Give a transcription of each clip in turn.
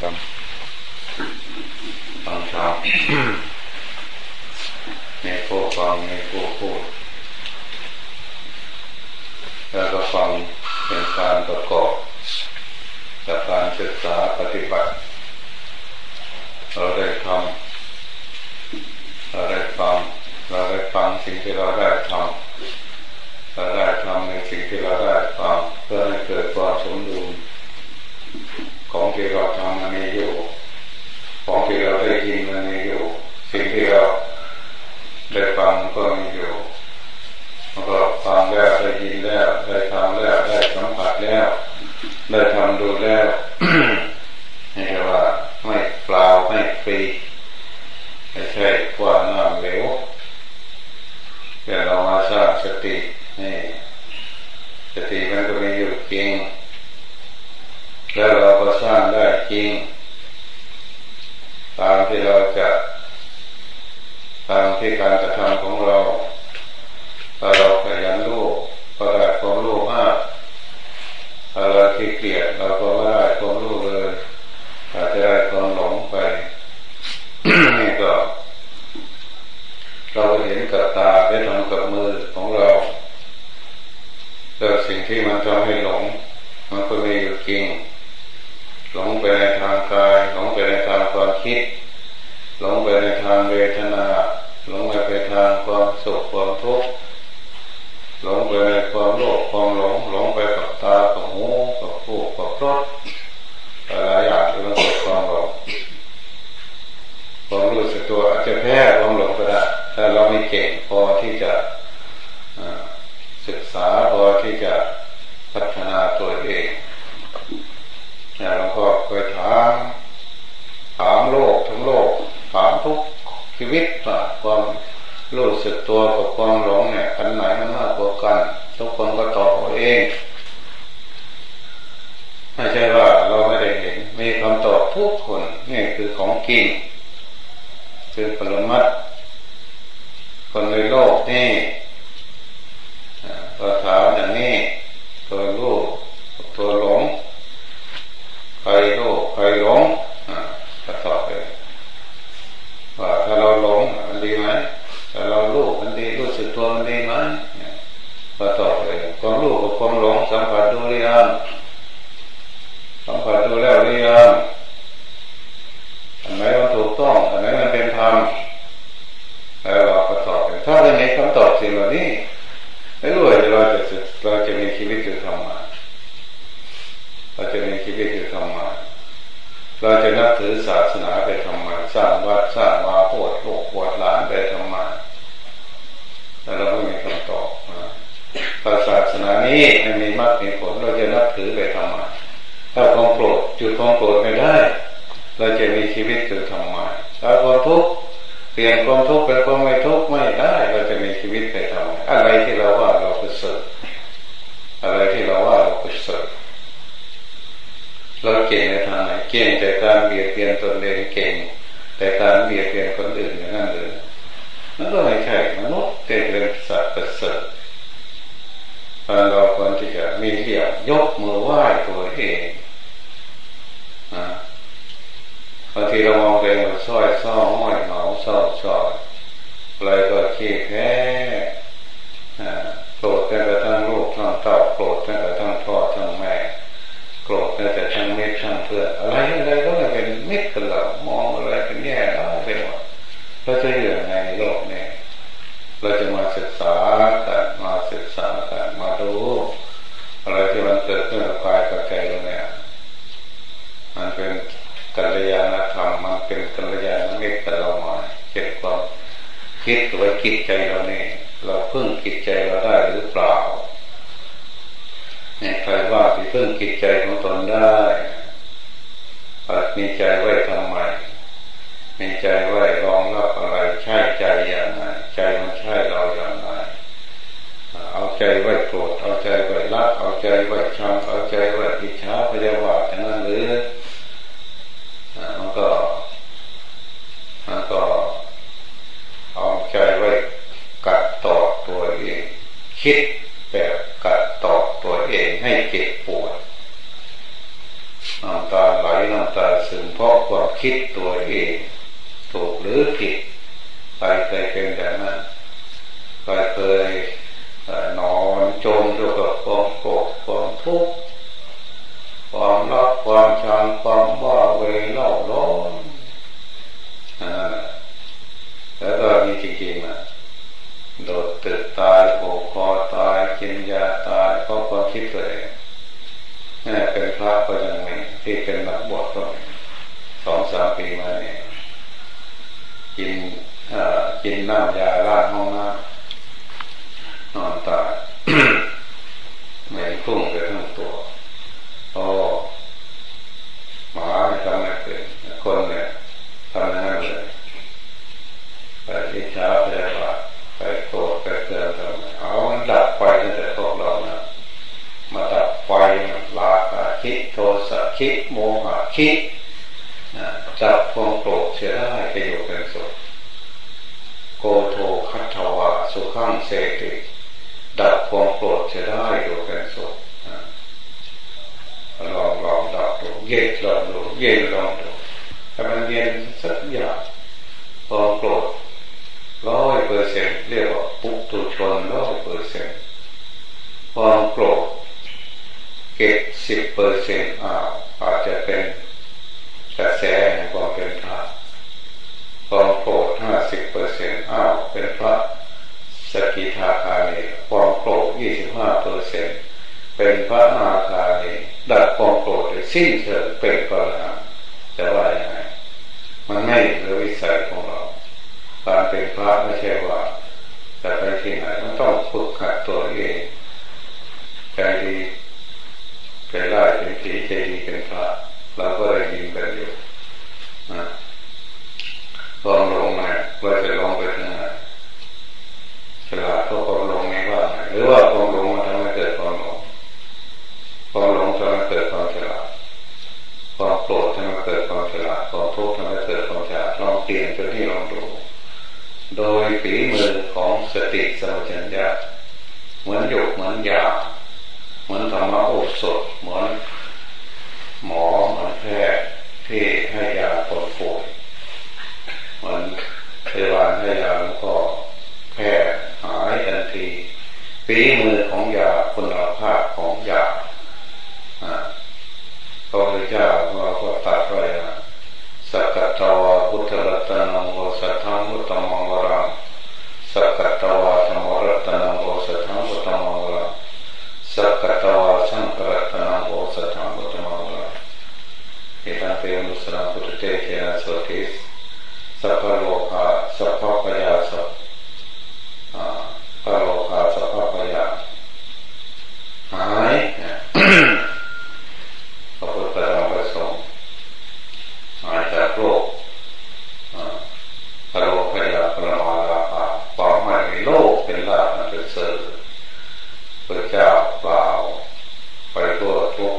ธรรมฟังธรรมในผู้ฟังในผู้พูดแล้วก็ฟังเป็นการประกอบจากการศึกษาปฏิบัติ เราได้ทำเราได้ฟังเราได้ฟังสิ่งที่เราได้ทำเราได้ทำในสิ่งที่เราได้ฟังเพื่อให้เกิดความสม ดุลของที่เราทำมันมีอยู่ ของที่เราได้ยินมันมีอยู่ สิ่งที่เรา ที่การกระทำของเราถ้าเราขยันรู้ก็ได้ความรู้มากถ้าเราขี้เกียจเราก็ไม่ได้ความรู้เลยอาจจะได้ความหลงไปนี่ก็ เราเห็นกับตาได้ทำกับมือของเราแต่สิ่งที่มันทำให้หลง มันก็มีอยู่จริง หลงไปในทางกาย หลงไปในทางความคิด หลงไปในทางเวทนาหลงไปในทางความสุขความทุกข์หลงไปในความโลภความหลงหลงไปกับตากับหูกับผูกับรสหลายอย่างที่มันเกิดความหลงความรู้สึกตัวอาจจะแพ้ความหลงก็ได้ถ้าเราไม่เก่งพอที่จะศึกษาพอที่จะพัฒนาตัวเองเนี่ยหลวงพ่อเคยถามถามโลกทั้งโลกถามทุกชีวิตว่าความ รู้สึกตัวกับความหลงเนี่ยอันไหนมันมากกว่ากัน ทุกคนก็ตอบเอาเองไม่ใช่ว่าเราไม่ได้เห็น มีคำตอบทุกคนนี่คือของจริงคือปรมัตคนในโลกนี่พอถามอย่างนี้ตัวรู้ตัวหลงใครรู้ใครหลงก็ตอบเลยว่าถ้าเราหลงมันดีไหมถ้าเรารู้มันดีรู้สึกตัวมันดีไหมก็ตอบเลยความรู้กับความหลงสัมผัสดูหรือยังสัมผัสดูแล้วหรือยังอันไหนมันถูกต้องอันไหนมันเป็นธรรมแล้วเราก็ตอบถ้าได้ไหนคำตอบสิ่งเหล่านี้ไม่รู้ว่าเราจะเราจะมีชีวิตอยู่ทำมาเราจะมีชีวิตอยู่ทำมาเราจะนับถือศาสนาไปทำมาสร้างวัดสร้างวาโพดโลกปวดล้านไปทำมาแต่เราไม่มีคำตอบถ้าศาสนานี้ไม่มีมรรคมีผลเราจะนับถือไปทำมาถ้าความโกรธ จุดความโกรธไม่ได้ เราจะมีชีวิตอยู่ทำมาถ้าความทุกข์เปลี่ยนความทุกข์เป็นความไม่ทุกข์ไม่ได้ เราจะมีชีวิตไปทำอะไรที่เราว่าเราประเสริฐอะไรที่เราว่าเราประเสริฐเราเก่งในทางไหนเก่งแต่การเบียดเบียนตนเองเก่ง แต่การเบียดเบียนคนอื่นอย่างนั้นเลยนั่นก็ไม่ใช่มนุษย์เป็นสัตว์ประเสริฐเราควรที่จะมีเรียยกมือไหว้ตัวเองบาง ทีเรามองไปมันซ้อยซ้อห้อยเหงาเศร้าซอยอะไรก็ขี้แพ้โกรธกันกระทั่งลูกทั้งเต่าโกรธกันกระทั่งพ่อทั้งแม่โกรธกันแต่ทั้งเม็ดทั้งเพื่อนอะไรอะไรก็เป็นมิตรกันเรามองอะไรเป็นแย่ได้ไปหมดเราจะอยู่ยังไงในโลกนี้เราจะมาศึกษากันมาศึกษากันมาดูอะไรที่มันเกิดขึ้นกับกายกับใจเราเนี่ยมันเป็นกัลยาณธรรมมัน เป็นกัลยาณมิตรเรามาเก็บความคิดไว้คิดใจเราเนี่ยเราพึ่งจิตใจเราได้หรือเปล่าเนี่ยใครว่าที่พึ่งจิตใจของตนได้มีใจไว้ทำไมมีใจไว้รองรับอะไรใช่ใจอย่างไรใจมันใช่เราอย่างไรเอาใจไว้โกรธเอาใจไว้รักเอาใจไว้ชังเอาใจไว้อิจฉาพยาบาทอย่างนั้นหรือมันก็มันก็เอาใจไว้กัดต่อตัวเองคิดแบบกัดต่อตัวเองให้เจ็บปวดมำตา ไหลน้ำตาซึมเพราะความคิดตัวเอง ถูกหรือผิดใครเคยเป็นแบบนั้นใครเคยนอนจมอยู่กับความโกรธความทุกข์ความรักความชังความบ้าเวเล่าร้อนแล้วก็มีจริงๆนะโดดตึกตายโผคอตายกินยาตายเพราะความคิดตัวเองนี่เป็นพระก็ยัง ที่เป็นนักบวชก็สองสามปีมาเนี่ยกินกินน้ำยาล้างห้องน้ำนอนตายไม่คุ้งไปทั้งตัวโอ้หมาไม่ทำไม่เป็นคนเนี่ยทำนั่นเลยไปอิจฉาไปว่าไปโกรธไปเกลียดทำเอามันดับไฟตั้งแต่พวกเรานะมาดับไฟลาคะคิดโทสะ คิดโมหะคิดจับความโกรธเสียได้ไปอยู่เป็นสุขโกโทคัตถวะสุขังเสติดับความโกรธเสียได้อยู่เป็นสุขลองลองดับดูเย็นลองดูเย็นลองดูถ้ามันเย็นสักอย่างความโกรธร้อยเปอร์เซ็นต์เรียกว่าปุถุชนร้อยเปอร์เซ็นต์ความโกรธเก็บสิบเปอร์เซ็นต์อ้าวอาจจะเป็นกระแสแห่งความเป็นพระความโกรธห้าสิบเปอร์เซ็นต์อ้าวเป็นพระสกิทาคามีความโกรธยี่สิบห้าเปอร์เซ็นต์เป็นพระนาคามีดับความโกรธ สิ้นเชิงเป็นพระอรหันต์จะว่าอย่างไรมันไม่เหลือวิสัยของเราการเป็นพระไม่ใช่ว่าจะไปที่ไหนมันต้องฝึกหัดตัวเองใจดีใจร้ายเป็นผีใจดีเป็นพระเราก็ได้ยินกันอยู่นะลองลงมาเราจะลองไปทางไหนฉลาดก็ความลงไม่ว่าหรือว่าความลงมันทำให้เกิดความหลงความหลงทำให้เกิดความฉลาดความโกรธทำให้เกิดความฉลาดความทุกข์ทำให้เกิดความฉลาดลองเปลี่ยนจุดที่ลองดูโดยฝีมือของสติสัมปชัญญะเหมือนหยกเหมือนยาเหมือนธรรมะโอสถเหมือนหมอเหมือนแพทย์ที่ให้ยาคนป่วยเหมือนพ ยาบาลให้ยาแล้วก็แพทย์หายทันทีฝีมือของยาคุณภาพของยาพระพุทธเจ้าเราก็ตัดไว้สักกะตวพุทธรัตนโวสทธังพุทธมังวรังสักกตวาธรรมรัตนังโวสัทธังพุทธมังวรังสักกตวาสังฆรัตนังโวสัทธังพุทธมังวรังเอตังเตมุสระพุทธเตเทนะโสติสสัพพโลกาสัพพปยาสัพพโลกาสัพพปยาหายพระพุทธธรรมประสงค์หายจากโรคพระโลกพยาพระมาลาภาความไม่มีโลกเป็นลาภเป็นเสริฐพระเจ้าเปล่าไปทั่วทุก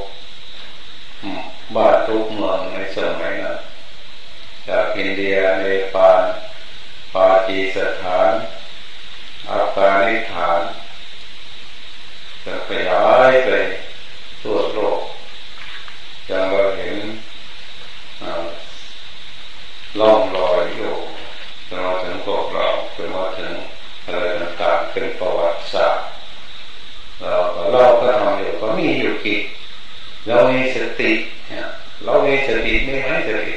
บ้านทุกเมืองในสมัยนั้นจากอินเดียเนปาลปากีสถานอัฟกานิสถาน จะขยายไปทั่วโลกจนเราเห็นล่องลอยอยู่จนมาถึงพวกเราจนมาถึงอะไรต่างๆเป็นประวัติศาสตร์เราเราก็ทำอยู่ก็มีอยู่กี่เรามีสติเรามีสติไม่ไหมสติ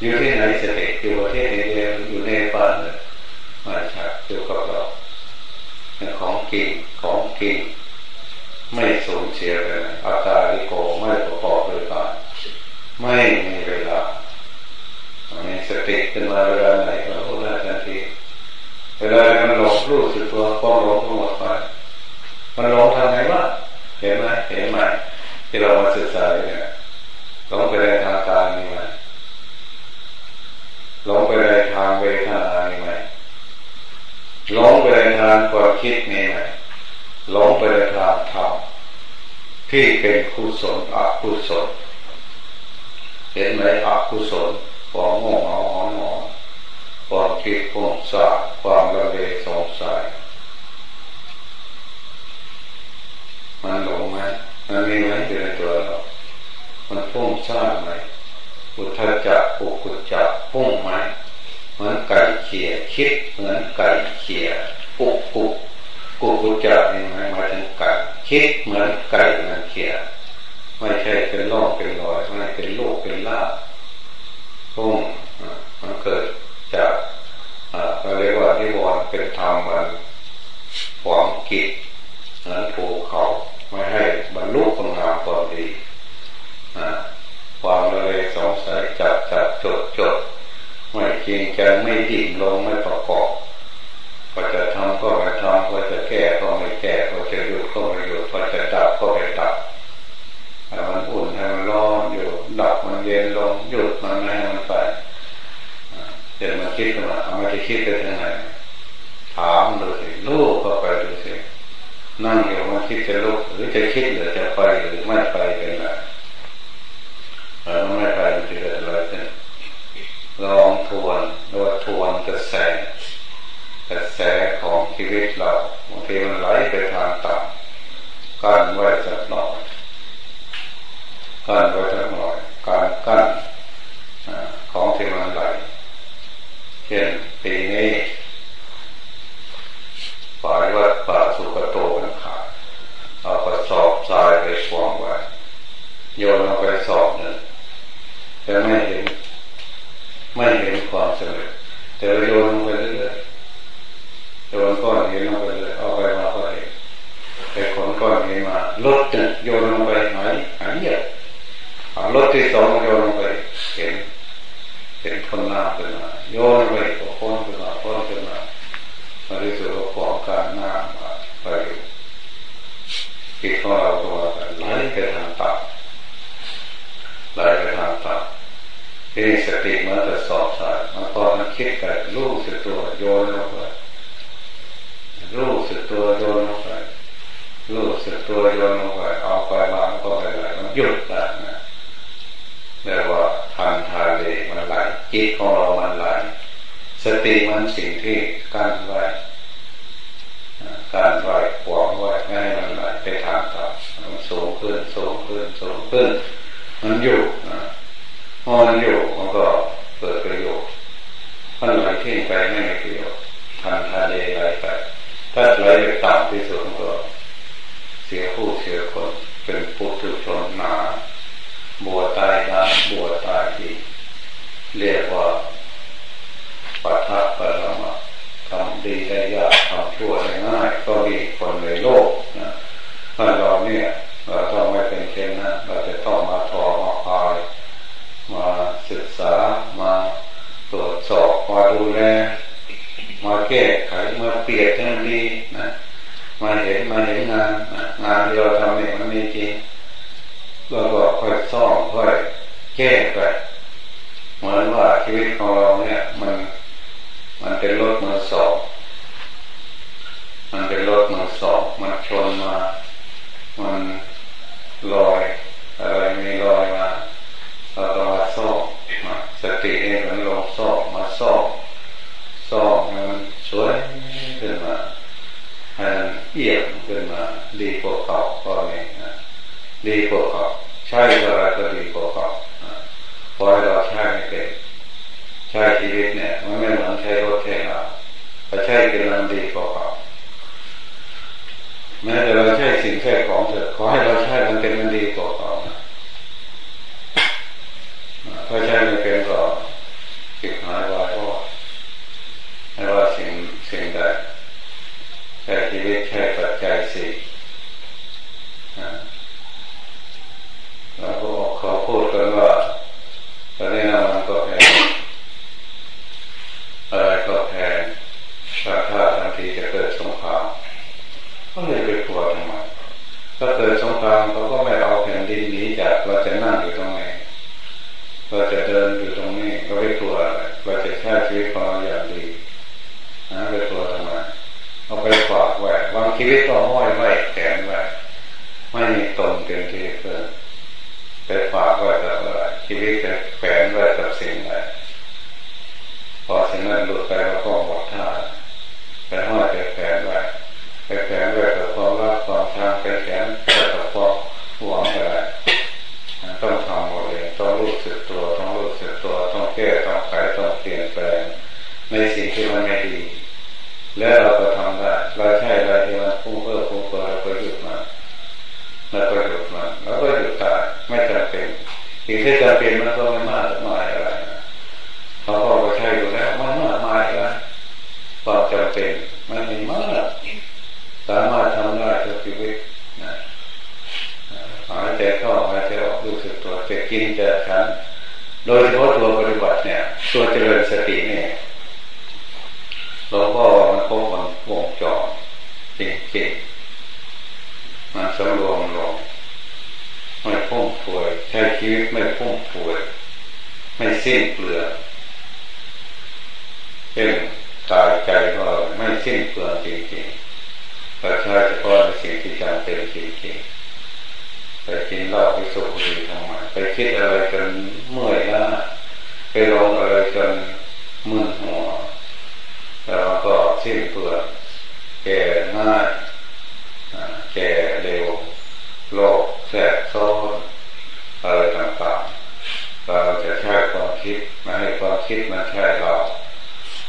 อยู่ที่ไหนสติอยู่ประเทศนี้อยู่ในป่านมาจากอยู่กับเราของกินของกิน ไม่สูญเสียเลยอาตาลิโกไม่ประกอบด้วยการไม่มีเวลามีสติขึ้นมาเวลาไหนก็รู้ได้ทันทีเวลามันหลงรู้สึกตัวความหลงทั้งหมดไปมันหลงทางไหนวะเห็นไหมเห็นไหมที่เรามาศึกษาเนี่ยหลงไปในทางการมีไหมหลงไปในทางเวทนามีไหมหลงไปในทางความคิดมีไหมหลงไปในทางธรรม ที่เป็นกุศลอกุศลเห็นไหมอกุศลความโง่เงาหอนหอความคิดความสาความระเวสงสัยมันหลงไหมมันมีไหมอยู่ในตัวเรา มันพุ่งสร้างไหมอุทจักปุกุจักพุ่งไหมเหมือนไก่เขี่ยคิดเหมือนไก่เขี่ยปุกปุกกุกุจักนี่มาย คิดเหมือนไก่เหมันเขียไม่ใช่เป็นล่องเป็นรอยไม่เป็นลูกเป็นล่าพุ่งมันเกิดจากเราเรียกว่านิวรณ์เป็นธรรมมันหวังกิจนั้นภูเขาไม่ให้บรรลุคุณงามความดีความเลยสงสัยจับจับจดจดไม่จริงจังไม่ดิ่งลงไม่ประกอบพอจะทำก็ไม่ทำพอจะแก้ก็ไม่แก้พอจะหยุดก็ไม่หยุดพอจะดับก็ไม่ดับให้มันอุ่นให้มันร้อนอยู่ดับมันเย็นลงหยุดมันให้มันไป เดี๋ยวมันคิดขึ้นมาเอามาจะคิดไปทางไหนถามดูสิลูกก็ไปดูสินั่งอยู่มันคิดจะลุกหรือจะคิดหรือจะไปหรือไม่ไปเป็นไรเออไม่ไปมันจะเกิดอะไรขึ้นลองทวนโดยทวนกระแสกระแสของชีวิตเราบางทีมันไหลไปทางต่ำกั้นไว้สักหน่อยกั้นไว้สักหน่อยการกั้นของที่มันไหลเช่นปีนี้ฝ่ายวัดป่าสุกโตมันขาดเอากระสอบทรายไปฟองไว้โยนลงไปสอบหนึ่งแต่ไม่เห็นไม่เห็นความสำเร็จ แต่โยนลงไปเรื่อยๆโยนก้อนห็นลงไปเลยเอาไปมาก็เห็นไปขนก้อนห็นมาลดเนี่ยโยนลงไปหายหายเยอะเอาลดที่สองโยนลงไปเห็นเห็นคนหน้าขึ้นมาโยนไปก็พ้นขึ้นมาพ้นขึ้นมามาที่สุดก็ของการหน้ามาไปจิตของเราตัวไหลไปทางต่ำไหลไปทางต่ำที่สติมันจะสอบสาย คิดกับรู้สึกตัวโยนลงไปรู้สึกตัวโยนลงไปรู้สึกตัวโยนลงไปเอาไปมาก็ไปไหลมันหยุดแล้วนะเรียกว่าทันทาเลมันไหลจิตของเรามันไหลสติมันสิ่งที่กั้นไว้การไหวขวางไว้ไม่ให้มันไหลไปทางต่ำมันสูงขึ้นสูงขึ้นสูงขึ้นมันอยู่นะพอมันอยู่มันก็เกิดประโยชน์มัน ไหลทิ้งไปไม่มีประโยชน์ทันทะเลไหลไป ถ้าไหลไปต่ำที่สุดก็เสียผู้เสียคนเป็นปุถุชนหนาบัวตายนะบัวตายดีเรียกว่าปัทภปรมาทำดีได้ยากทำชั่วได้ง่าย ก็มีคนในโลกนะถ้าเราเนี่ยเราต้องไม่เป็นเช่นนั้นเราจะต้องมาทอมาพายมาศึกษามาตรวจสอบมาดูแล เกียดให้มันดีนะมาเห็นมาเห็นงานงานที่เราทำเนี่ยมันมีจริงเราก็ค่อยซ่อมค่อยแก้ไปเหมือนว่าชีวิตของเราเนี่ยมันมันเป็นรถมือสอง มันเป็นรถมือสอง มันชนมา มันลอย อะไรมีลอยมาเราต้องมาซ่อมมาสติเองมันลงซ่อมมาซ่อมซ่อมมันสวยขึ้นมาให้มันเอี่ยมขึ้นมา ดีกว่าเก่าก็มีนะดีกว่าเก่าใช่อะไรก็ดีกว่าเก่าพอเราใช้ไม่เป็นใช้ชีวิตเนี่ย มันไม่เหมือนใช้รถใช้เราถ้าใช้เป็นมันดีกว่าเขาแม้แต่เราใช้สิ่งแค่ของเถอะขอให้เราใช้มันเป็นมันดีกว่าเขาถ้าใช้ไม่เป็นก็ติดหายวายก็ไม่ว่าสิ่งสิ่งใดใช้ชีวิตใช้ปัจจัยสี่แล้วก็เขาพูดกันว่าตอนนี้นะมันก็แพงอะไรก็แพงถ้าถ้าทันทีจะเกิดสงครามก็เลยไปกลัวทำไมถ้าเกิดสงครามเขาก็ไม่เอาแผ่นดินหนีจากเราจะนั่งอยู่ตรงไหนเราจะเดินอยู่ตรงนี้ก็ไม่กลัวเราจะใช้ชีวิตของเราอย่างดีนะไปกลัวทำไมเอาไปฝากไว้วางชีวิตก็ห้อยไว้แขนไว้ไม่มีตนเป็นที่เพื่อไปฝากไว้กับอะไรชีวิตจะแขวนไว้กับสิ่งใดพอสิ่งนั้นหลุดไปเราก็หมดท่าไปห้อยไปแขวนไว้ไปแขวนไว้กับความรักความชังไปแขวนไว้กับความหวังอะไรต้องทำหมดเลยต้องรู้ รู้สึกตัวต้องรู้สึกตัวต้องแก้ต้องไขต้องเปลี่ยนแปลงในสิ่งที่มันไม่ดี แล้วเราก็ทำได้เราใช่อะไรที่มันพุ่งเพื่อพุ่งเพื่อ เราก็หยุก็หยุดมันเราก็หยุดได้ไม่จำเป็นสิ่งที่จำเป็นมันก็ไม่มากมายอะไรเขาก็ใช้อยู่แล้วมันมากมายอะไรความจำเป็นมันมีมากสามารถทำได้ทุกชีวิตนะหายใจเข้าหายใจออกรู้สึกตัวจะกินจะฉันโดยเฉพาะตัวปฏิบัติเนี่ยตัวเจริญสติเนี่ยหลวงพ่อมันคงมันวงจรจริงๆมันสำรวมลงไม่พุ่งพวยใชีวิตไม่พุ่งพวยไม่สิ้นเปลือกเช่นกายใจก็ไม่สิ้นเปลือกจริงๆแต่ใช้เฉพาะในสิ่งที่จำเป็นจริงๆไปกินเหล้าไปสูบบุหรี่ทำไมไปคิดอะไรจนเมื่อยล้าไปลงอะไรจนมึนหัวแล้วก็สิ้นเปลือกแก่ง่ายแก่เร็วโลกแสบซ้อนอะไรต่างๆ เราจะใช้ความคิดมาให้ความคิดมันใช่เรา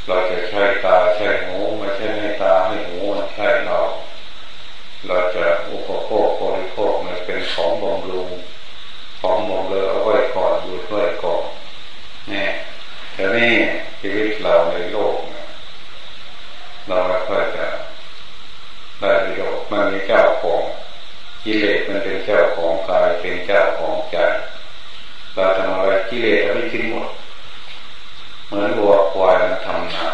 เราจะใช้ตาใช้หูไม่ใช่ให้ตาให้หูมันใช่เรา เราจะอุปโภคบริโภคมันเป็นของบำรุงของบำเรอเอาไว้ก่อนอยู่ด้วยก่อนนี่แต่นี่ชีวิตเราในโลกเราไม่ค่อยจะได้ประโยชน์มันมีเจ้าของกิเลสมันเป็นเจ้าของกายเป็นเจ้า กิเลสเราไม่กินหมด เหมือนวัวควายมันทำนา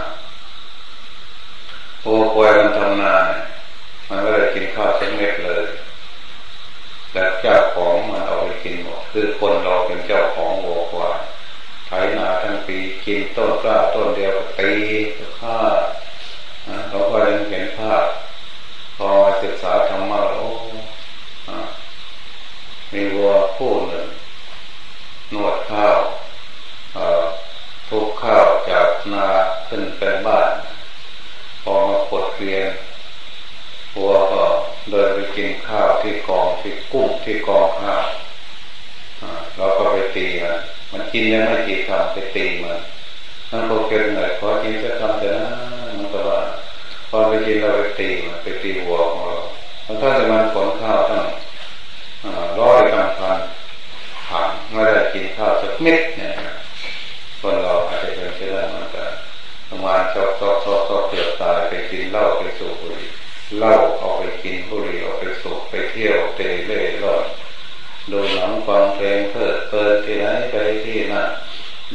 วัวควายมันทำนามันไม่ได้กินข้าวเส้นเม็ดเลยแต่เจ้าของมันเอาไปกินหมด คือคนเราเป็นเจ้าของวัวควายไถนาทั้งปีกินต้นกล้าต้นเดียวตีฆ่าเขาก็ยังเห็นภาพพอศึกษาธรรมะโอ้มีวัวคู่หนึ่งนวดข้าวทุกข้าวจากนาขึ้นเป็นบ้าน พอมาปด เกลียนวัวก็เดินไปกินข้าวที่กองที่กุ้งที่กองข้าวเราก็ไปตีมันมันกินยังไม่กี่คำไปตีมันนั่นก็เกินหน่อยขอกินจะทำแต่นะมันก็ว่าพอไปกินเราไปตีมันไปตีวัวของเราถ้าจะมันผลข้าวทั้งร้อยกำพันผ่านไม่ได้กินข้าวสักเม็ดเนี่ย เหล้าไปสูบบุหรี่เหล้าเอาไปกินบุหรี่เอาไปสูบไปเที่ยวเตะเล่ร่อนดูหนังฟังเพลงเพิดเพลินที่ไหนไปที่นั่น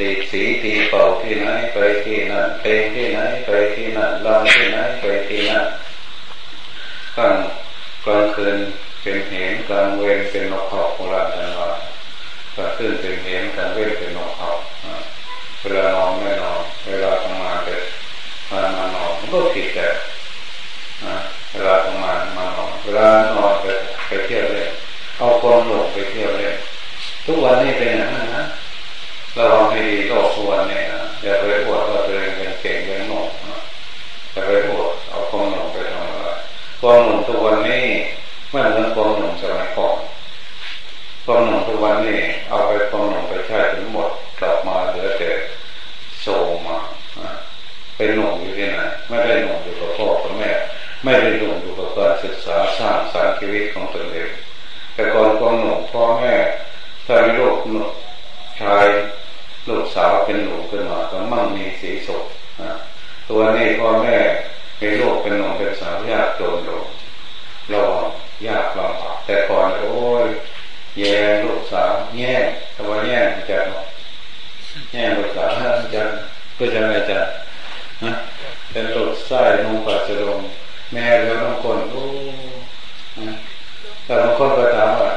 ดีสีตีเป่าที่ไหนไปที่นั่นเพลงที่ไหนไปที่นั่นลำที่ไหนไปที่นั่นกลางกลางคืนเป็นเหนกลางเวรเป็นนกเขาโบราณท่านว่ากลางคืนเป็นเหนกลางเวรเป็นนกเขาเวลานอนไม่นอน ก็ผิดแต่เวลาทำงานมานอนเวลานอนไปไปเที่ยวเล่นเอาความหลงไปเที่ยวเล่นทุกวันนี้เป็นอย่างนั้นนะระวังให้ดีโลกทุกวันนี้นะอย่าไปอวดว่าตัวเองเป็นเก่งเป็นหนุ่มอย่าไปอวดเอาความหลงไปทำอะไรความหนุ่มทุกวันนี้ไม่เหมือนความหนุ่มสมัยก่อนความหนุ่มทุกวันนี้เอาไปความหนุ่มไปใช้ถึงหมดกลับมาเหลือแต่โซมาเป็นหนุ่มอยู่ที่ไหนไม่ได้หนุ่มอยู่กับพ่อกับแม่ ไม่ได้หนุ่มอยู่กับการศึกษาสร้างสรรชีวิตของตนเองแต่ก่อนความหนุ่มพ่อแม่ถ้ามีลูกหนุ่มชายลูกสาวเป็นหนุ่มขึ้นมาก็มั่งมีสีสุขตัวนี้พ่อแม่มีลูกเป็นหนุ่มเป็นสาวยากจนอยู่รอยากลำบากแต่ก่อนโอ้ยแย่ลูกสาวแย่แต่ว่าแย่จะแย่ลูกสาวจะเพื่อจะอะไรจะเป็นลูกไส้นงปัจจุบันแม่แล้วบางคนโอ้แต่บางคนก็ถามว่า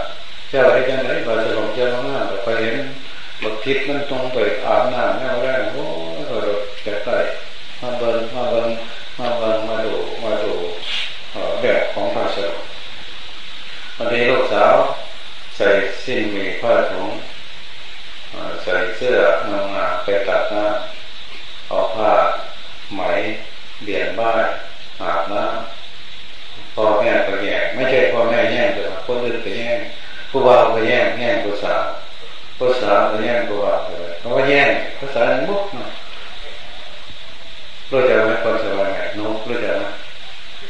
เจ้าได้ยังไงปัจจุบันเจ้าหน้าไปเห็น บักทิศมันตรงไปอาบน้ำแนวแรกโอ้เราจะได้มาเบินมาเบินมาเบินมาดูมาดูแบบของพระสงฆ์วันนี้ลูกสาวใส่สิ้นมีผ้าถุงใส่เสื้องามๆไปตัดหน้าเอาผ้าไหมเบี่ยนบ้านอาบน้ำพ่อแม่ก็แย่ไม่ใช่พ่อแม่แย่แต่คนอื่นก็แย่ผู้บ่าวก็แย่งแย่งผู้สาวผู้สาาแย่งตัวเขาว่าแย่งภาษาหนึ่งมุกเนาะรู้จักไหมคนสบายไหมน้องรู้จักไหม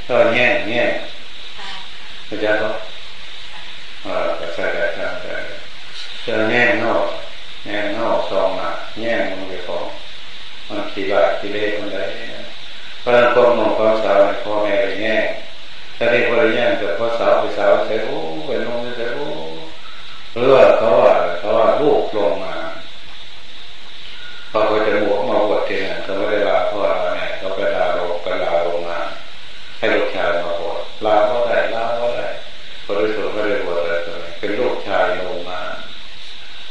ก็แย่งแย่งรู้จักเขาอ่าใช่ใช่ใช่ใช่จะแย่งนอกแย่งนอกซองมาแย่งมันไปของมันขี้บาดขี้เล่คนใดเพราะ พ่อสาวามหนุ่มควาพ่อแม่ไปแย่ถ้าที่พ่อแย่งเกิดพ่อสาวไปสาวใส่โอ้เป็นน้องใส่โอ้หรือว่าเขาว่าเขาว่าลูกลงมาพอเขาจะบวกมาบวชทีนึงเขาไม่ได้ลาพ่อลาแม่เขาไปลาโรงไปลาโรงงานให้ลูกชายมาบวชลาก็ได้ลาก็ได้บริสุทธิ์ไม่ได้บวชอะไรเลยเป็นลูกชายโรงงาน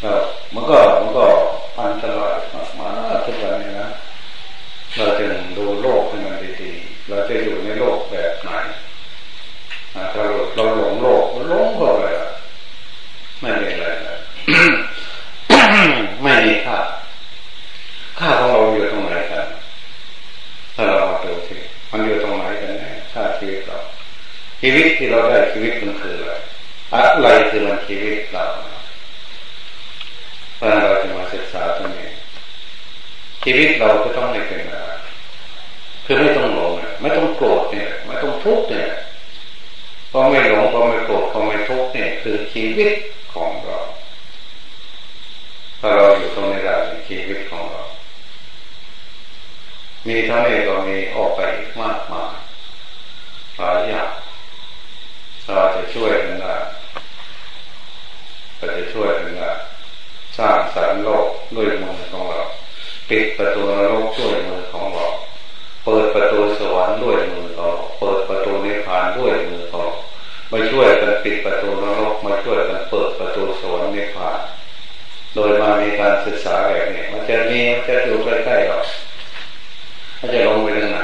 แล้วมันก็มันก็อันตรายมากๆทุกวันนี้นะเราจึงดูโลกให้มันดีๆเราจะอยู่ในโลกแบบไหนถ้าเราหลงโลกหลงเข้าไปไม่มีอะไรเลยไม่มีค่าค่าของเราอยู่ตรงไหนกันถ้าเราดูสิมันอยู่ตรงไหนกันแน่ค่าชีวิตเราชีวิต ที่เราได้ชีวิตมันคืออะไรอะไรคือมันชีวิตเราเพราะเราจะมาศึกษาตรงนี้ชีวิตเราก็ต้องไม่เป็นอะไรคือไม่ต้องหลงไม่ต้องโกรธเนี่ย ไม่ต้องทุกข์เนี่ยพอไม่หลงพอไม่โกรธพอไม่ทุกข์เนี่ย คือชีวิตของเราถ้าเราอยู่ตรงนี้ได้ชีวิตของเรา มีเท่านี้ก็มีออกไปมากมายหลายอย่างเราจะ ช่วยกันได้เราจะช่วยกันได้สร้างสรรค์โลกด้วยมือของเราปิดประตูโลกด้วยมือของเราเปิดประตูสวรรค์ด้วยมือเราเปิดประตูนิพพานด้วยมือเรามาช่วยกันปิดประตูนรกมาช่วยกันเปิดประตูสวรรค์นิพพาน โดยมามีการศึกษาแบบนี้มันจะมีมันจะอยู่ใกล้ๆเรามันจะลงไปตรงไหน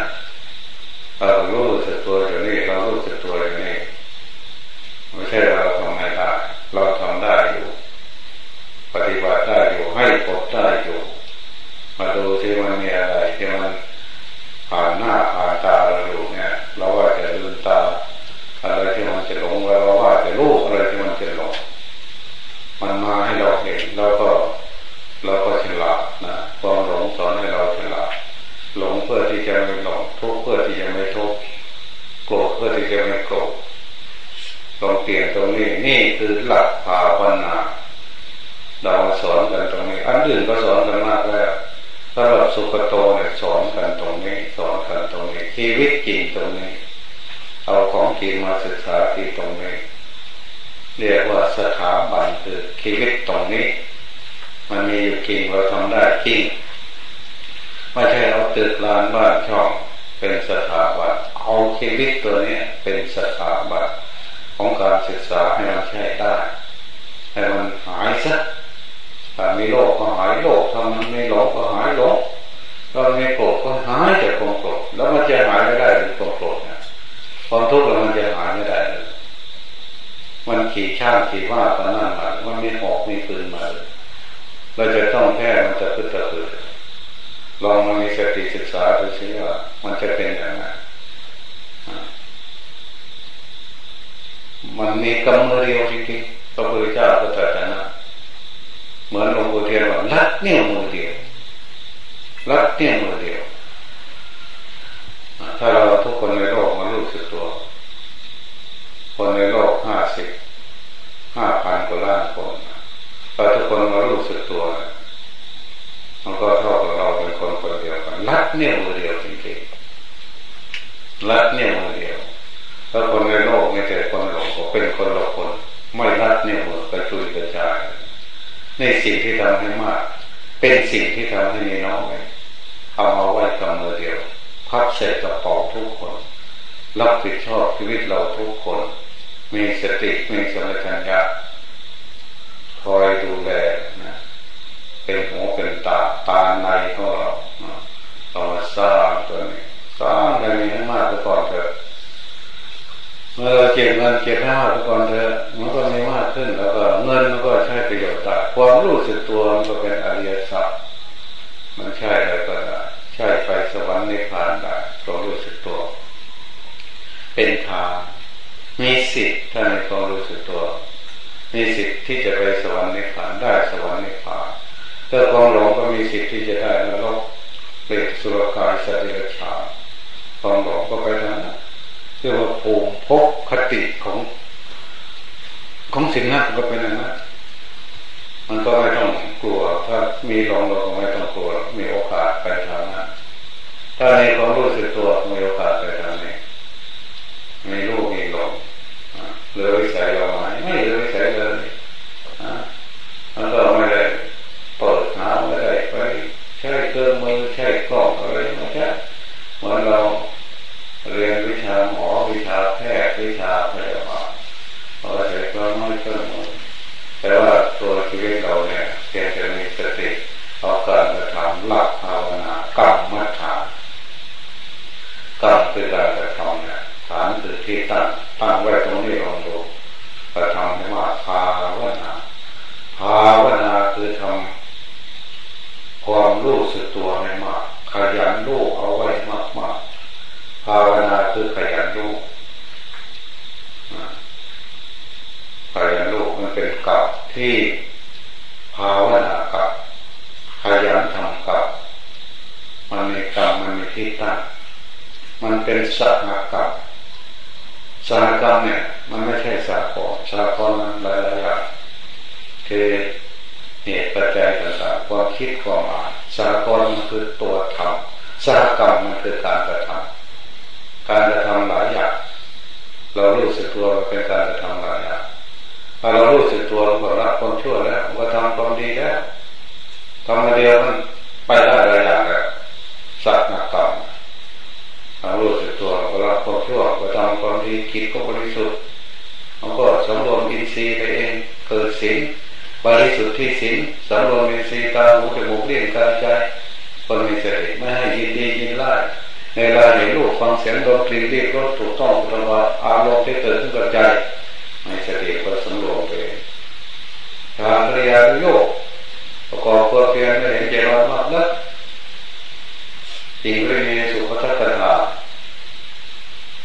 เรารู้สึกตัวอยู่นี่เรารู้สึกตัวอยู่นี่ไม่ใช่เราทำไม่ได้เราทำได้อยู่ ปฏิบัติได้อยู่ให้ผลได้อยู่ มาดูที่มันมีอะไรที่มันผ่านหน้าผ่านตาเราอยู่เนี่ย เราว่าจะลืมตาอะไรที่มันจะหลงเราว่าจะรู้อะไรที่มันจะหลงมันมาให้เราเห็นแล้วก็เราก็ฉลาดนะความหลงสอนให้เราฉลาดหลงเพื่อที่จะไม่หลงทุกข์เพื่อที่จะไม่ทุกข์โกรธเพื่อที่จะไม่โกรธลองเปลี่ยนตรงนี้นี่คือหลักภาวนาเราสอนกันตรงนี้ อันอื่นก็สอนกันมากแล้วสำหรับสุขโตเนี่ยสอนกันตรงนี้ สอนกันตรงนี้ ชีวิตจริงตรงนี้ เอาของจริงมาศึกษาที่ตรงนี้เรียกว่าสถาบันคือชีวิตตรงนี้ มันมีอยู่จริงเราทำได้จริงไม่ใช่เอาตึกลานบ้านช่องเป็นสถาบันเอา ชีวิตตัวนี้เป็นสถาบันของการศึกษาให้มันใช้ได้ให้มันหายสักถ้ามีโลกก็หายโลกถ้ามันไม่หลงก็หายหลงถ้าไม่โกรธก็หายจากความโกรธแล้วมันจะหายไม่ได้หรือความโกรธนะความทุกข์มันจะหายไม่ได้เลยมันขี่ช่างขี่ว่าตอนนั้นมามันมีหอกมีปืนมาเราจะต้องแพ้มันจะพึ่งตะพือลองมามีสติศึกษาดูสิว่ามันจะเป็นย่างไร มันมีกำมือเดียวจริงๆพระพุทธเจ้าก็ตรัสนะเหมือนหลวงปู่เทียนว่าลัดเนี่ยมือเดียวลัดเนี่ยมือเดียวถ้าเราทุกคนในโลกมารู้สึกตัว คนในโลกห้าสิบห้าพันกว่าล้านคนเราทุกคนมารู้สึกตัวมันก็เท่ากับเราเป็นคนคนเดียวกันลัดเนี่ยมือเดียวจริงๆลัดเนี่ยมือเดียวถ้าคนในโลกไม่แต่คนหลงก็ เป็นคนละคน ไม่รัดเนี่ยมือกระจุยกระจายในสิ่งที่ทำให้มาก เป็นสิ่งที่ทำให้มีน้อยเอามาไว้กับมือเดียว พับใส่กระเป๋าทุกคน รับผิดชอบชีวิตเราทุกคน มีสติมีสมัชัญญะคอยดูแลนะ เป็นหัวเป็นตาตาในของเราสร้างตัวนี้สร้างอะไรนี้มากไปก่อนเถอะ เมื่อเราเก็บเงินเก็บห้าไปก่อนเถอะมันก็ไม่มากขึ้นแล้วก็เงินมันก็ใช้ประโยชน์ได้ความรู้สึกตัวมันก็เป็นอริยสัจมันใช่แล้วก็ได้ใช่ไปสวรรค์ในิพพานได้ความรู้สึกตัว เป็นทางมีสิทธิ์ถ้าในความรู้สึกตัว มีสิทธิ์ที่จะไปสวรรค์ในิพพานได้สวรรค์ในิพพานถ้าความหลงก็มีสิทธิ์ที่จะได้นรกเปรตสุรกายสัตว์เดรัจฉาความหลงก็ไปทางนั้น เรียกว่าภูมิภพคติของ ของสิ่งนั้นก็เป็นอย่างนั้นมันก็ไม่ต้องกลัว ถ้ามีหลงเราก็ไม่ต้องกลัว มีโอกาสไปทางนั้นถ้าในความรู้สึกตัวมีโอกาสไปทางนี้มีรูปมีหลงเหลือวิสัยเราไหมไม่เหลือวิสัยเลยมันก็ไม่ได้เปิดหาไม่ได้ไปใช้เครื่องมือใช้กล้องอะไรไม่ใช่เหมือนเราเรียนวิชาหมอวิชาแพทย์วิชาพยาบาลเราใช้เครื่องมือเครื่องมือแต่ว่าตัวชีวิตเราเนี่ยเพียงแต่มีสติเอาการกระทำหลักภาวนากรรมมัฐานกรรมคือการกระทำเนี่ยฐานคือที่ตั้งตั้งไว้ตรงนี้ลองดูกระทำให้ว่าภาวนาภาวนาคือทำ ความรู้สึกตัวให้มากขยันรู้เอาไว้มากมากภาวนาคือขยันรู้ขยันรู้มันเป็นกับที่ภาวนากับขยันทำกับมันมีกรรมมันมีที่ตั้งมันเป็นสักกรรมสากรรมเนี่ย มันไม่ใช่สากลสากลมันหลายๆอย่างคือเหตุปัจจัยต่างๆ คิดความอ่านสากลมันคือตัวทำสารกรรมมันคือการกระทำการกระทำหลายอย่างเรารู้สึกตัวเป็นการกระทำหลายอย่างพอเรารู้สึกตัวเราก็ละความชั่วแล้วก็ทำความดีแล้วทำมาเดียวมันไปได้หลายอย่างแล้วสักหนักกรรมเรารู้สึกตัวเราก็ละความชั่วก็ทำความดีคิดก็บริสุทธิ์มันก็สำรวมอินทรีย์ไปเองเกิดสิ่ง บริสุทธิ์ที่สิ่งสำรวมอินทรีย์ตาหูจมูกเลี้ยงกายใจคนมีสติไม่ให้ยินดียินไล่ในเวลาเห็นรูปฟังเสียงดนตรีเรียกรถถูกต้องถูกว่าอารมณ์ที่เกิดขึ้นกับใจไม่สติก็สำรวมไปทางปริยาโยกประกอบตัวเพียงไม่เห็นใจร้อนมากนักจริงไม่มีสุขทัศนา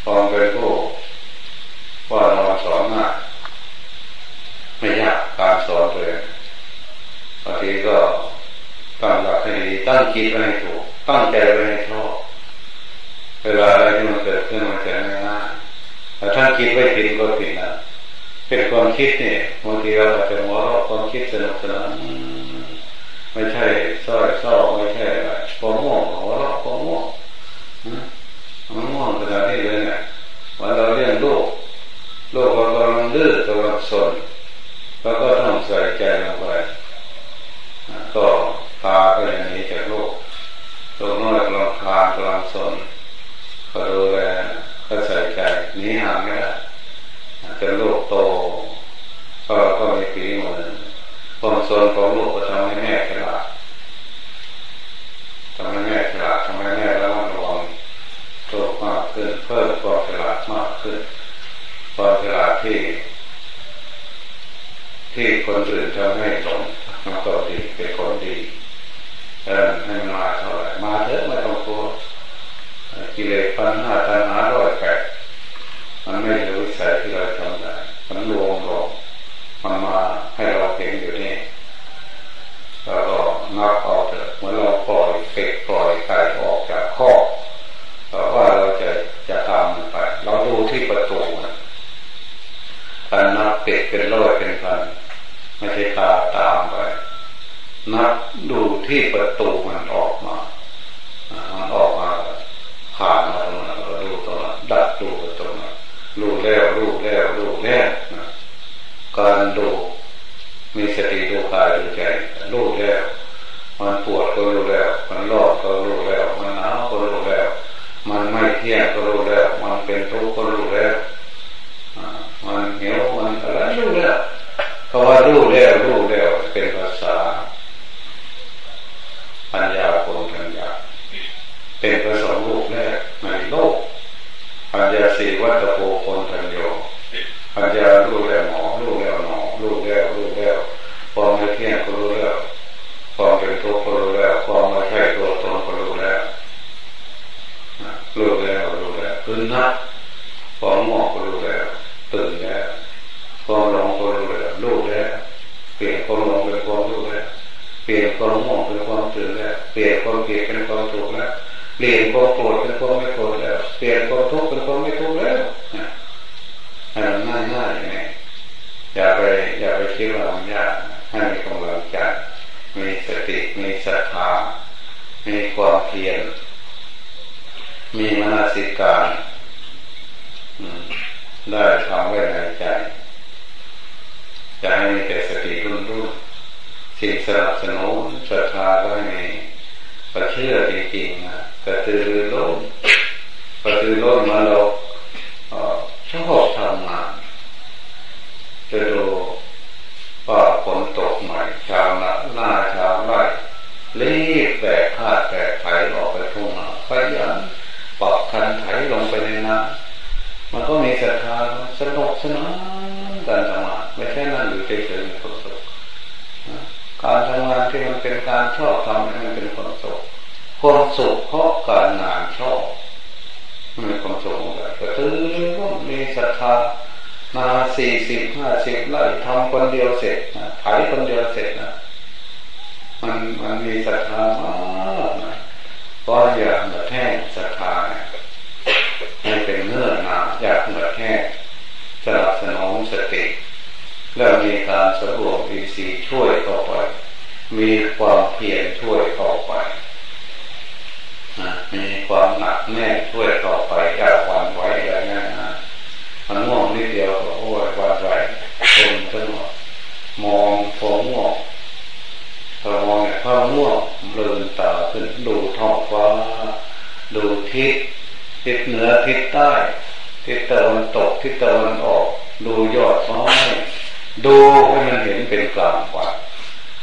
ความเป็นผู้ว่าเราสอนง่ายไม่ยากการสอนเลยบางทีก็ตั้งหลักให้ดีตั้ งจิตไว้ให้ถูกตั้งใจไว้ให้ชอบเวลาอะไรที่มันเกิดขึ้นมันจะง่ายแต่ถ้าคิดไว้ผิดก็ผิดนะเป็นความคิดเนี่ยบางทีเราอาจจะหัวเราะความคิดสนุกสนานไม่ใช่ซ้อยเศร้าไม่ใช่อะไรความง่วงหัวเราะความง่วงมันง่วงขนาดนี้เลยเนี่ยวันเราเลี้ยงลูกลูกเรากำลังดื้อกำลังสนแล้วก็ต้องใส่ใจลงไปก็ตาก็อย่างนี้จากลูกลูกน้อยกำลังคานกำลังสนก็ดูแลก็ใส่ใจหนีห่างไม่ได้จนลูกโตก็ ทีนี้หมดความสนของลูกก็ทำให้แม่ฉลาดทำให้แม่ฉลาดทำให้แม่ระมัดระวังโตมากขึ้นเพิ่มความฉลาดมากขึ้นความฉลาดที่ ที่คนอื่นทำให้หลงมันก็ดีเป็นคนดีเออให้มาเท่าไหร่มาเถอะไม่ต้องกลัวกิเลสพันห้าตันหาร้อยแปดมันไม่รู้วิสัยที่เราทำได้มันลวงหลอกมันมาให้เราเห็นอยู่นี่แล้วก็นับเอาเถอะเหมือนเราปล่อยเป็ดปล่อยไก่ออกจากข้อแต่ว่าเราจะจะตามมันไป เราดูที่ประตูมัน เป็ดเป็นร้อยเป็นพันไม่ใช่ตาตามไปนับดูที่ประตูมันออกมามันออกมาผ่านมาตรงนั้นเราดูตรงนั้นดัดดูตรงนั้นรู้แล้วรู้แล้วรู้แล้วการดูมีสติดูกายดูใจรู้แล้วมันปวดก็รู้แล้ว มันรอนก็รู้แล้ว มันหนาวก็รู้แล้ว มันไม่เที่ยงก็ တို့လည်းအခု วามง่วงเป็นความตื่นแล้วเปลี่ยนความเกลียดเป็นความถูกแล้วเปลี่ยนความโกรธเป็นความไม่โกรธแล้วเปลี่ยนความทุกข์เป็นความไม่ทุกข์แล้วให้มันง่ายง่ายไงอย่าไปอย่าไปคิดว่ามันยากให้มีกำลังใจมีสติมีศรัทธามีความเพียรมีมนสิการได้ทำไว้ในใจจะให้มีแต่สติรุ่นรุ่น สิ่งสนับสนุนศรัทธาก็ให้มีประเชื่อจริงๆนะกระตือรือร้นกระตือร้นมาเราชอบทำงานจะดูว่าฝนตกใหม่ชาวนาหน้าชาวไร่รีบแบกผ้าแบกไถออกไปทุ่งนาขยันปักคันไถลงไปในน้ำมันก็มีศรัทธาสนุกสนานการทำงานไม่ใช่นั่งอยู่เฉย ที่มันเป็นการชอบทำให้มันเป็นความสุขความสุขเพราะการงานชอบมีความสุขอะไรก็ตื่นรู้มีศรัทธานาสี่สิบห้าสิบไร่ทำคนเดียวเสร็จนะไถคนเดียวเสร็จนะมันมันมีศรัทธามากนะเพราะอยากแบบแห้ศรัทธาให้เป็นเนื้อหนาอยากแบบแห้สนับสนุนสติแล้วมีการสรวมอินทรีช่วยเข้าไป มีความเพียรช่วยเข้าไปมีความหนักแน่นช่วยเข้าไปอย่าหวั่นไหวอย่างนั้นนะมันง่วงนิดเดียวก็โอ้ยหวั่นไหวจนจนหมดมองผงง่วงพอมองเนี่ยพอง่วงเลืนตาขึ้นดูท้องฟ้า ดูทิศทิศเหนือทิศใต้ ทิศตะวันตกทิศตะวันออก ดูยอดไม้ดูให้มันเห็นเป็นกลางวัน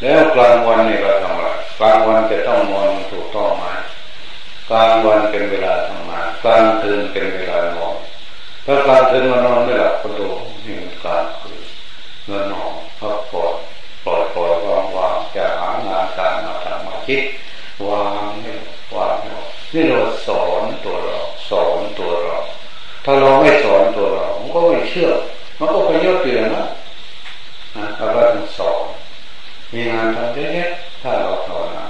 แล้วกลางวันนี่เราทำอะไรกลางวันจะต้องนอนถูกต้องไหมกลางวันเป็นเวลาทำงานกลางคืนเป็นเวลานอนถ้ากลางคืนมานอนไม่หลับก็ดูนี่มันกลางคืนเงินนอนพักผ่อนปล่อยปล่อยวางวางจะหางานการมาทำมาคิดวางนี่วางนี่เราสอนตัวเราสอนตัวเรา ถ้าเราไม่สอนตัวเรา มันก็ไม่เชื่อ มันก็ไปยดเตือนนะนะเราก็ต้องสอน มีงานทำเยอะแยะถ้าเราภาวนา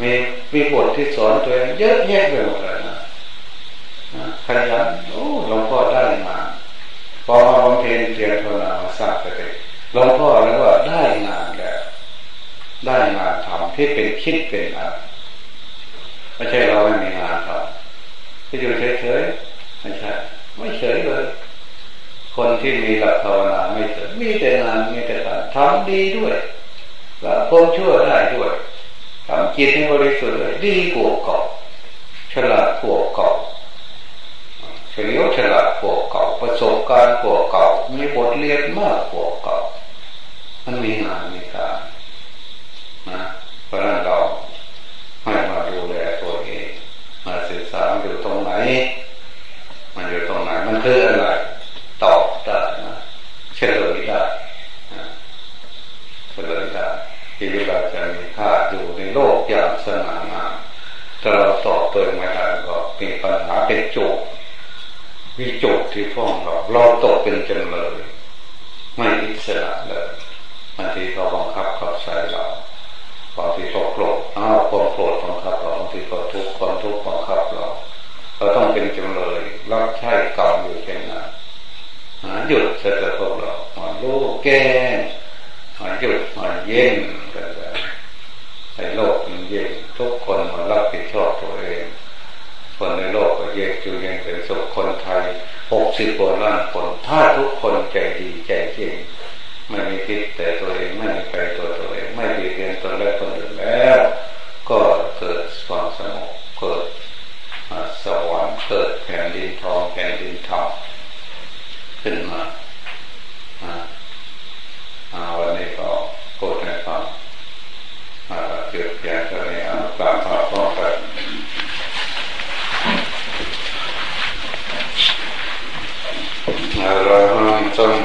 มีมีบทที่สอนตัวเองเยอะแยะไปหมดเลยนะขยันโอ้หลวงพ่อได้มาพอมาบำเพ็ญเพียรภาวนาสร้างสติหลวงพ่อแล้วว่าได้งานแล้วได้งานทำที่เป็นคิดเป็นอะไรไม่ใช่เราไม่มีงานทำที่อยู่เฉยๆไม่ใช่ไม่เฉยเลย คนที่มีหลักภาวนาไม่เฉยมีแต่งานมีแต่การทำดีด้วย ละความชั่วได้ด้วยทำจิตให้บริสุทธิ์เลยดีกว่าเก่าฉลาดกว่าเก่าเฉลียวฉลาดกว่าเก่าประสบการณ์กว่าเก่ามีบทเรียนมากกว่าเก่ามันมีงานมีการนะเพราะนั้นเราให้มาดูแลตัวเองมาศึกษาอยู่ตรงไหน มันอยู่ตรงไหน มันคืออะไรตอบได้นะเฉลยได้เฉลยได้ที่เราจะมีค่าอยู่ในโลกอย่างสง่างามถ้าเราตอบตัวไม่ได้ก็มีปัญหา เป็นโจทย์มีโจทย์ที่ฟ้องเราเราตกเป็นจำเลย ไม่อิสระเลยบางทีเขาบังคับเขาใส่เราบางทีเขาโกรธอ้าวความโกรธบังคับเราบางทีเขาทุกข์ความทุกข์บังคับเรา เราต้องเป็นจำเลยรับใช้กรรมอยู่เช่นนั้นหยุดเสร็จพวกเรามาลูกแก้มาหยุดมาเย็นกันในโลกมันเย็นทุกคนมารับผิดชอบตัวเอง คนในโลกก็ เย็นอยู่เย็นเป็นสุขคนไทยหกสิบกว่าล้านคนถ้าทุกคนใจดีใจเก่งไม่มีคิดแต่ตัวเองไม่มีใครตัวตัวเองไม่เบียดเบียนตนและคนอื่นแล้ว ก็เกิดความสงบเกิดสวรรค์เกิดแผ่นดินทองแผ่นดินทองขึ้นมา